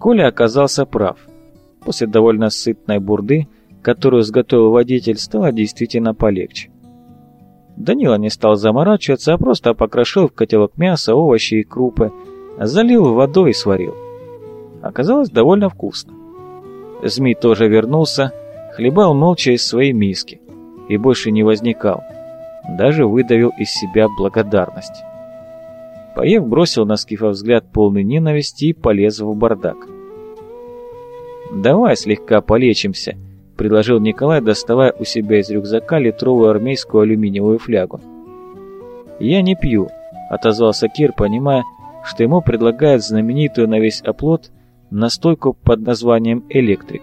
Коля оказался прав. После довольно сытной бурды, которую сготовил водитель, стало действительно полегче. Данила не стал заморачиваться, а просто покрошил в котелок мясо, овощи и крупы, залил водой и сварил. Оказалось довольно вкусно. Змей тоже вернулся, хлебал молча из своей миски и больше не возникал. Даже выдавил из себя благодарность. Поев бросил на Скифа взгляд полный ненависти и полез в бардак. «Давай слегка полечимся», — предложил Николай, доставая у себя из рюкзака литровую армейскую алюминиевую флягу. «Я не пью», — отозвался Кир, понимая, что ему предлагают знаменитую на весь оплот настойку под названием «Электрик».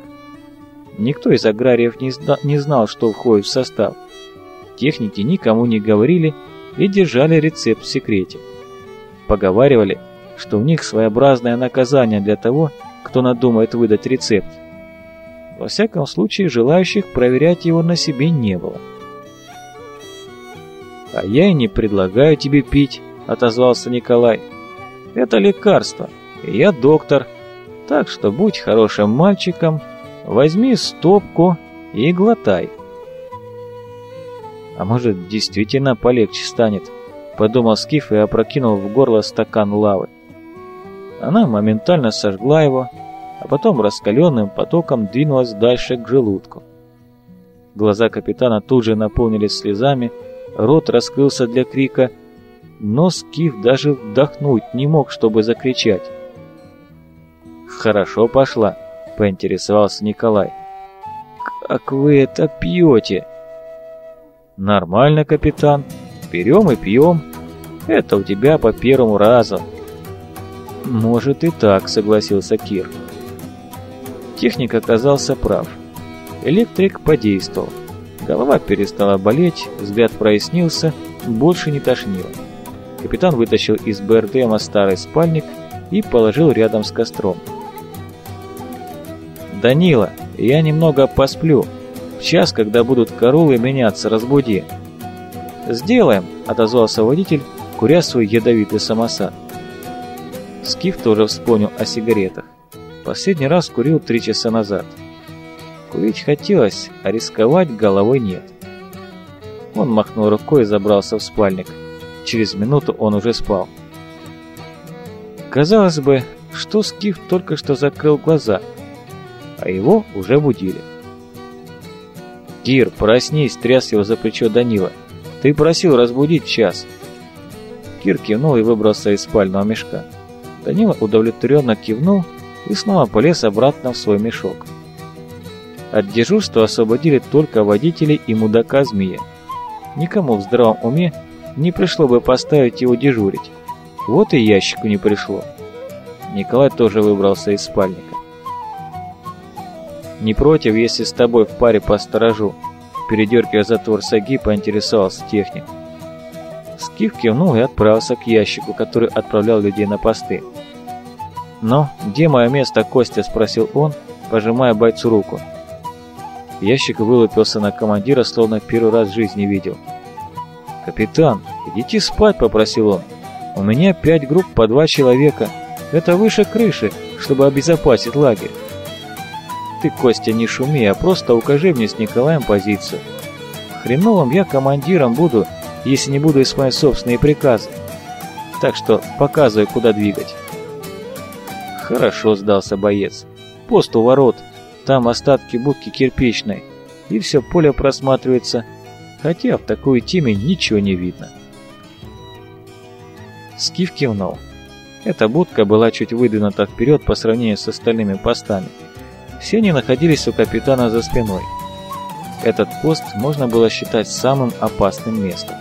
Никто из аграриев не, зна не знал, что входит в состав. Техники никому не говорили и держали рецепт в секрете. Поговаривали, что у них своеобразное наказание для того, кто надумает выдать рецепт. Во всяком случае, желающих проверять его на себе не было. «А я и не предлагаю тебе пить», — отозвался Николай. «Это лекарство, и я доктор, так что будь хорошим мальчиком, возьми стопку и глотай». «А может, действительно полегче станет?» подумал Скиф и опрокинул в горло стакан лавы. Она моментально сожгла его, а потом раскаленным потоком двинулась дальше к желудку. Глаза капитана тут же наполнились слезами, рот раскрылся для крика, но Скиф даже вдохнуть не мог, чтобы закричать. «Хорошо пошла», — поинтересовался Николай. «Как вы это пьете?» «Нормально, капитан», Берем и пьем. Это у тебя по первому разу. Может и так, согласился Кир. Техник оказался прав. Электрик подействовал. Голова перестала болеть, взгляд прояснился, больше не тошнило. Капитан вытащил из БРДМа старый спальник и положил рядом с костром. «Данила, я немного посплю. В час, когда будут королы меняться, разбуди. «Сделаем», — отозвался водитель, куря свой ядовитый самосад. Скиф тоже вспомнил о сигаретах. Последний раз курил три часа назад. Курить хотелось, а рисковать головой нет. Он махнул рукой и забрался в спальник. Через минуту он уже спал. Казалось бы, что Скиф только что закрыл глаза, а его уже будили. «Кир, проснись!» – тряс его за плечо Данила – ты просил разбудить час. Кир кивнул и выбрался из спального мешка. Данила удовлетворенно кивнул и снова полез обратно в свой мешок. От дежурства освободили только водителей и мудака змея. Никому в здравом уме не пришло бы поставить его дежурить. Вот и ящику не пришло. Николай тоже выбрался из спальника. «Не против, если с тобой в паре посторожу», Передергивая затвор саги, поинтересовался техник. Скиф кивнул и отправился к ящику, который отправлял людей на посты. «Но где мое место, Костя?» – спросил он, пожимая бойцу руку. Ящик вылупился на командира, словно первый раз в жизни видел. «Капитан, идите спать», – попросил он. «У меня пять групп по два человека. Это выше крыши, чтобы обезопасить лагерь. Ты, Костя, не шуми, а просто укажи мне с Николаем позицию. Хреновым я командиром буду, если не буду исполнять собственные приказы. Так что показывай, куда двигать. Хорошо, сдался боец. Пост у ворот. Там остатки будки кирпичной. И все поле просматривается. Хотя в такой теме ничего не видно. Скиф кивнул. Эта будка была чуть выдвинута вперед по сравнению с остальными постами. Все они находились у капитана за спиной. Этот пост можно было считать самым опасным местом.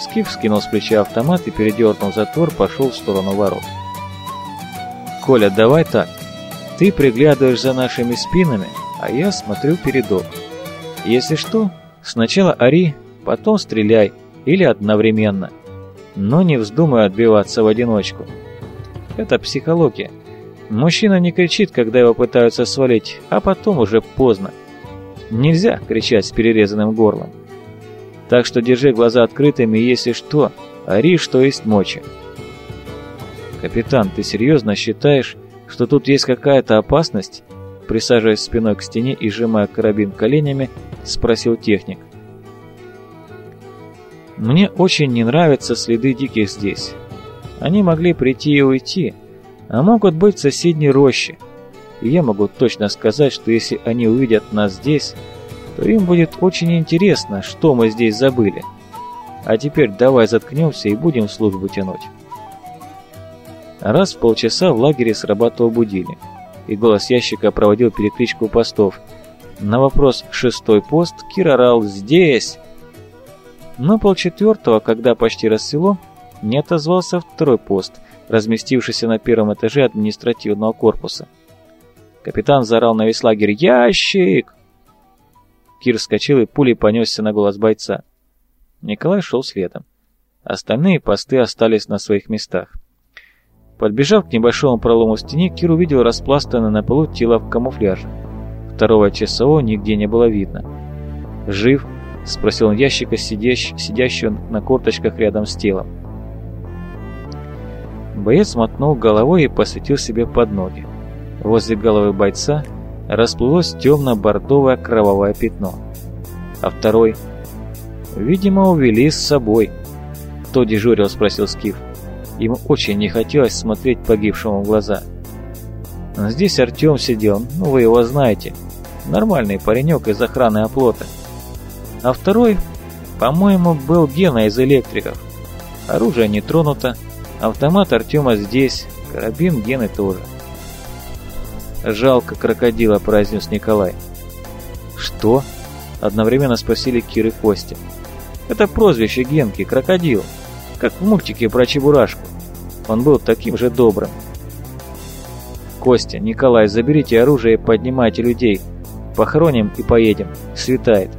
Скиф скинул с плеча автомат и, передернув затвор, пошел в сторону ворот. «Коля, давай так. Ты приглядываешь за нашими спинами, а я смотрю передок. Если что, сначала ори, потом стреляй, или одновременно. Но не вздумай отбиваться в одиночку. Это психология. Мужчина не кричит, когда его пытаются свалить, а потом уже поздно. Нельзя кричать с перерезанным горлом. Так что держи глаза открытыми, если что, ори, что есть мочи. Капитан, ты серьезно считаешь, что тут есть какая-то опасность?» Присаживаясь спиной к стене и сжимая карабин коленями, спросил техник. «Мне очень не нравятся следы диких здесь. Они могли прийти и уйти, а могут быть в соседней роще. И я могу точно сказать, что если они увидят нас здесь, то им будет очень интересно, что мы здесь забыли. А теперь давай заткнемся и будем службу тянуть». Раз в полчаса в лагере срабатывал будильник, и голос ящика проводил перекличку постов. На вопрос «шестой пост» Кир орал «Здесь!». Но полчетвертого, когда почти рассвело, не отозвался второй пост, разместившийся на первом этаже административного корпуса. Капитан заорал на весь лагерь «Ящик!». Кир вскочил и пулей понесся на голос бойца. Николай шел следом. Остальные посты остались на своих местах. Подбежав к небольшому пролому в стене, Кир увидел распластанное на полу тело в камуфляже. Второго часового нигде не было видно. «Жив?» — спросил он ящика, сидящ... сидящего на корточках рядом с телом. Боец мотнул головой и посветил себе под ноги. Возле головы бойца расплылось темно-бордовое кровавое пятно. А второй... «Видимо, увели с собой». «Кто дежурил?» — спросил Скиф. Ему очень не хотелось смотреть погибшему в глаза. Здесь Артем сидел, ну вы его знаете. Нормальный паренек из охраны оплота. А второй, по-моему, был Гена из электриков. Оружие не тронуто, автомат Артема здесь, карабин Гены тоже. «Жалко крокодила», — произнес Николай. «Что?» — одновременно спросили Кир и Костя. «Это прозвище Генки, крокодил» как в мультике про Чебурашку. Он был таким же добрым. «Костя, Николай, заберите оружие и поднимайте людей. Похороним и поедем. Светает».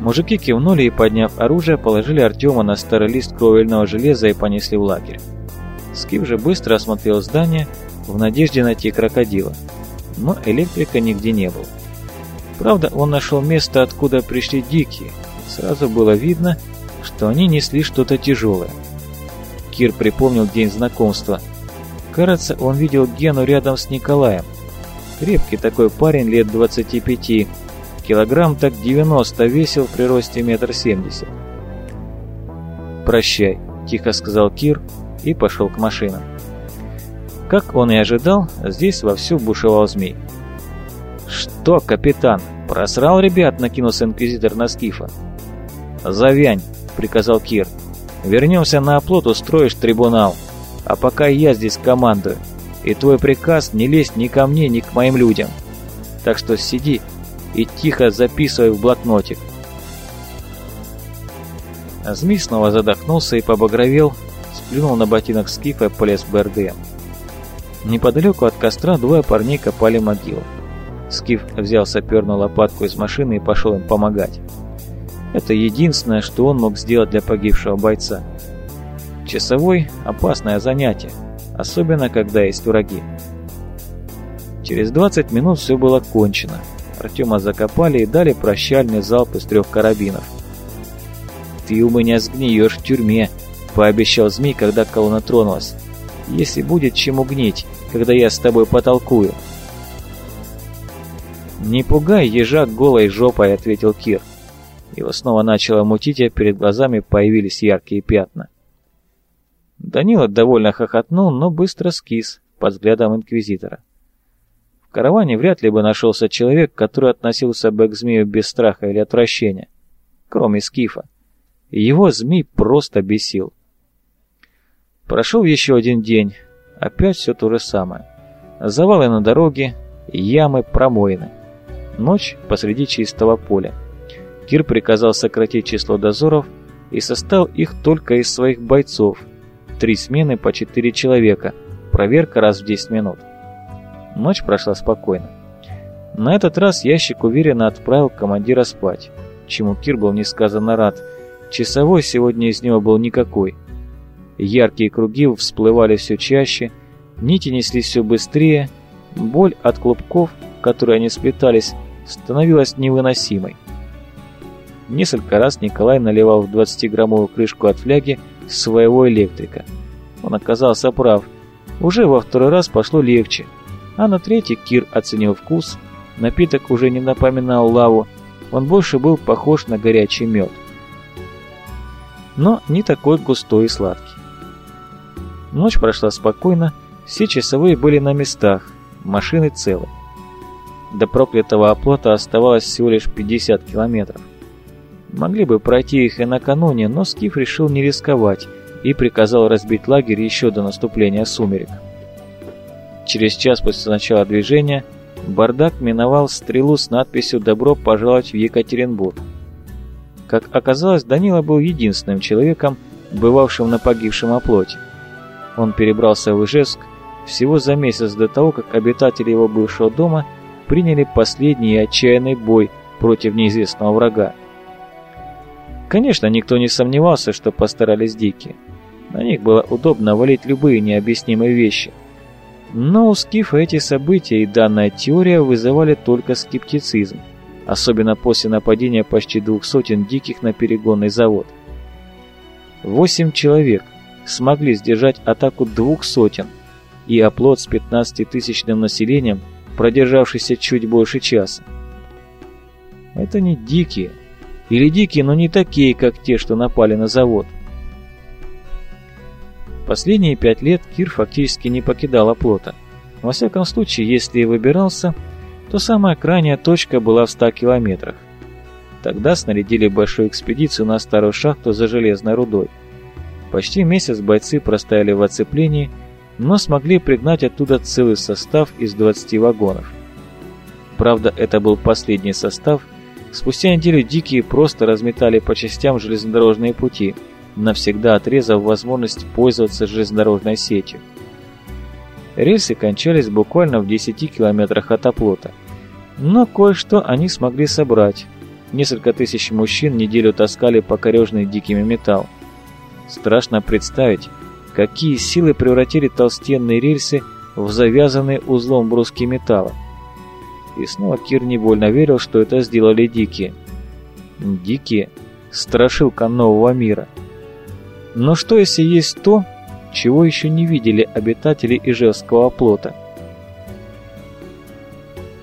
Мужики кивнули и, подняв оружие, положили Артема на старый лист кровельного железа и понесли в лагерь. Скиф же быстро осмотрел здание в надежде найти крокодила, но электрика нигде не было. Правда, он нашел место, откуда пришли дикие. Сразу было видно, что они несли что-то тяжелое. Кир припомнил день знакомства. Кажется, он видел Гену рядом с Николаем. Крепкий такой парень лет 25, килограмм так 90 весил при росте метр семьдесят. «Прощай», – тихо сказал Кир и пошел к машинам. Как он и ожидал, здесь вовсю бушевал змей. «Что, капитан, просрал ребят?» – накинулся инквизитор на Скифа. «Завянь!» — приказал Кир. «Вернемся на оплот, устроишь трибунал. А пока я здесь командую. И твой приказ не лезть ни ко мне, ни к моим людям. Так что сиди и тихо записывай в блокнотик». А змей снова задохнулся и побагровел, сплюнул на ботинок скифа и полез в БРДМ. Неподалеку от костра двое парней копали могилу. Скиф взял саперную лопатку из машины и пошел им помогать. Это единственное, что он мог сделать для погибшего бойца. Часовой – опасное занятие, особенно когда есть враги. Через 20 минут все было кончено. Артема закопали и дали прощальный залп из трех карабинов. «Ты у меня сгниешь в тюрьме», – пообещал змей, когда колонна тронулась. «Если будет чему гнить, когда я с тобой потолкую». «Не пугай ежа голой жопой», – ответил Кир. Его снова начало мутить, а перед глазами появились яркие пятна. Данила довольно хохотнул, но быстро скис под взглядом инквизитора. В караване вряд ли бы нашелся человек, который относился бы к змею без страха или отвращения, кроме скифа. Его змей просто бесил. Прошел еще один день, опять все то же самое. Завалы на дороге, ямы, промоины. Ночь посреди чистого поля. Кир приказал сократить число дозоров и составил их только из своих бойцов. Три смены по четыре человека, проверка раз в 10 минут. Ночь прошла спокойно. На этот раз ящик уверенно отправил командира спать, чему Кир был несказанно рад. Часовой сегодня из него был никакой. Яркие круги всплывали все чаще, нити неслись все быстрее, боль от клубков, которые они сплетались, становилась невыносимой. Несколько раз Николай наливал в 20-граммовую крышку от фляги своего электрика. Он оказался прав. Уже во второй раз пошло легче, а на третий Кир оценил вкус, напиток уже не напоминал лаву, он больше был похож на горячий мед. Но не такой густой и сладкий. Ночь прошла спокойно, все часовые были на местах, машины целы. До проклятого оплота оставалось всего лишь 50 километров. Могли бы пройти их и накануне, но Скиф решил не рисковать и приказал разбить лагерь еще до наступления сумерек. Через час после начала движения Бардак миновал стрелу с надписью «Добро пожаловать в Екатеринбург». Как оказалось, Данила был единственным человеком, бывавшим на погибшем оплоте. Он перебрался в Ижевск всего за месяц до того, как обитатели его бывшего дома приняли последний и отчаянный бой против неизвестного врага. Конечно, никто не сомневался, что постарались дикие. На них было удобно валить любые необъяснимые вещи. Но у Скифа эти события и данная теория вызывали только скептицизм, особенно после нападения почти двух сотен диких на перегонный завод. Восемь человек смогли сдержать атаку двух сотен, и оплот с 15-тысячным населением, продержавшийся чуть больше часа. Это не дикие, или дикие, но не такие, как те, что напали на завод. Последние пять лет Кир фактически не покидал оплота. Во всяком случае, если и выбирался, то самая крайняя точка была в 100 километрах. Тогда снарядили большую экспедицию на старую шахту за железной рудой. Почти месяц бойцы простояли в оцеплении, но смогли пригнать оттуда целый состав из 20 вагонов. Правда, это был последний состав. Спустя неделю дикие просто разметали по частям железнодорожные пути – навсегда отрезав возможность пользоваться железнодорожной сетью. Рельсы кончались буквально в 10 километрах от оплота. Но кое-что они смогли собрать. Несколько тысяч мужчин неделю таскали покорежный дикими металл. Страшно представить, какие силы превратили толстенные рельсы в завязанные узлом бруски металла. И снова Кир невольно верил, что это сделали дикие. Дикие – страшилка нового мира – но что если есть то, чего еще не видели обитатели Ижевского плота?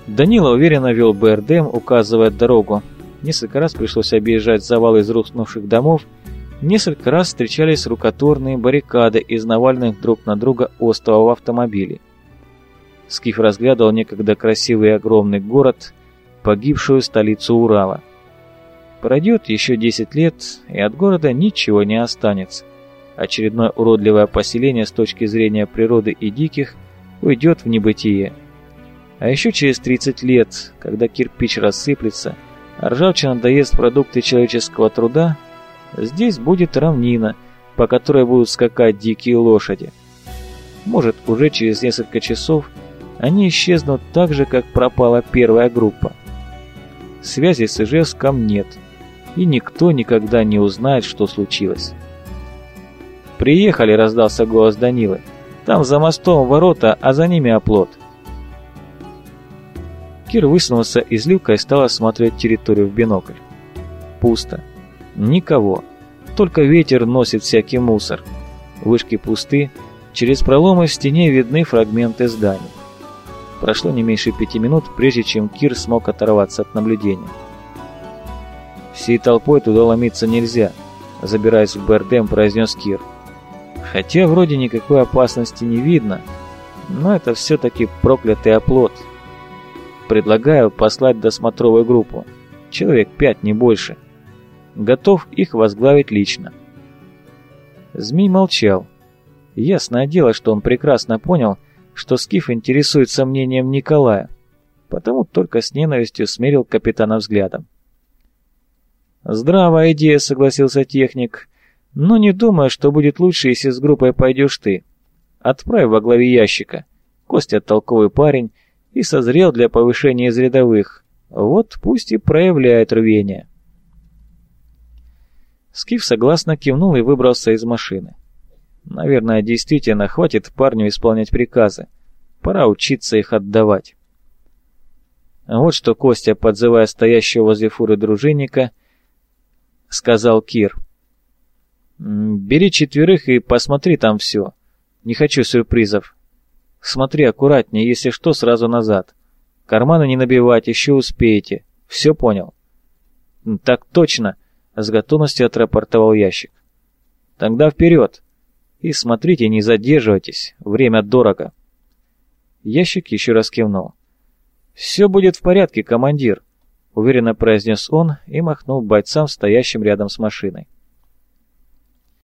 Данила уверенно вел БРДМ, указывая дорогу. Несколько раз пришлось объезжать завалы из рухнувших домов, несколько раз встречались рукотворные баррикады из навальных друг на друга остова в автомобиле. Скиф разглядывал некогда красивый и огромный город, погибшую столицу Урала. Пройдет еще 10 лет, и от города ничего не останется. Очередное уродливое поселение с точки зрения природы и диких уйдет в небытие. А еще через 30 лет, когда кирпич рассыплется, а ржавчина доест продукты человеческого труда, здесь будет равнина, по которой будут скакать дикие лошади. Может, уже через несколько часов они исчезнут так же, как пропала первая группа. Связи с Ижевском нет – и никто никогда не узнает, что случилось. «Приехали!» — раздался голос Данилы. «Там за мостом ворота, а за ними оплот». Кир высунулся из люка и стал осматривать территорию в бинокль. Пусто. Никого. Только ветер носит всякий мусор. Вышки пусты, через проломы в стене видны фрагменты зданий. Прошло не меньше пяти минут, прежде чем Кир смог оторваться от наблюдения. Всей толпой туда ломиться нельзя, забираясь в БРДМ, произнес Кир. Хотя вроде никакой опасности не видно, но это все-таки проклятый оплот. Предлагаю послать досмотровую группу. Человек пять, не больше. Готов их возглавить лично. Змей молчал. Ясное дело, что он прекрасно понял, что Скиф интересуется мнением Николая, потому только с ненавистью смерил капитана взглядом. «Здравая идея», — согласился техник. «Но не думаю, что будет лучше, если с группой пойдешь ты. Отправь во главе ящика. Костя толковый парень и созрел для повышения из рядовых. Вот пусть и проявляет рвение». Скиф согласно кивнул и выбрался из машины. Наверное, действительно хватит парню исполнять приказы. Пора учиться их отдавать. Вот что Костя, подзывая стоящего возле фуры дружинника, — сказал Кир. «Бери четверых и посмотри там все. Не хочу сюрпризов. Смотри аккуратнее, если что, сразу назад. Карманы не набивать, еще успеете. Все понял?» «Так точно!» — с готовностью отрапортовал ящик. «Тогда вперед! И смотрите, не задерживайтесь, время дорого!» Ящик еще раз кивнул. «Все будет в порядке, командир», — уверенно произнес он и махнул бойцам, стоящим рядом с машиной.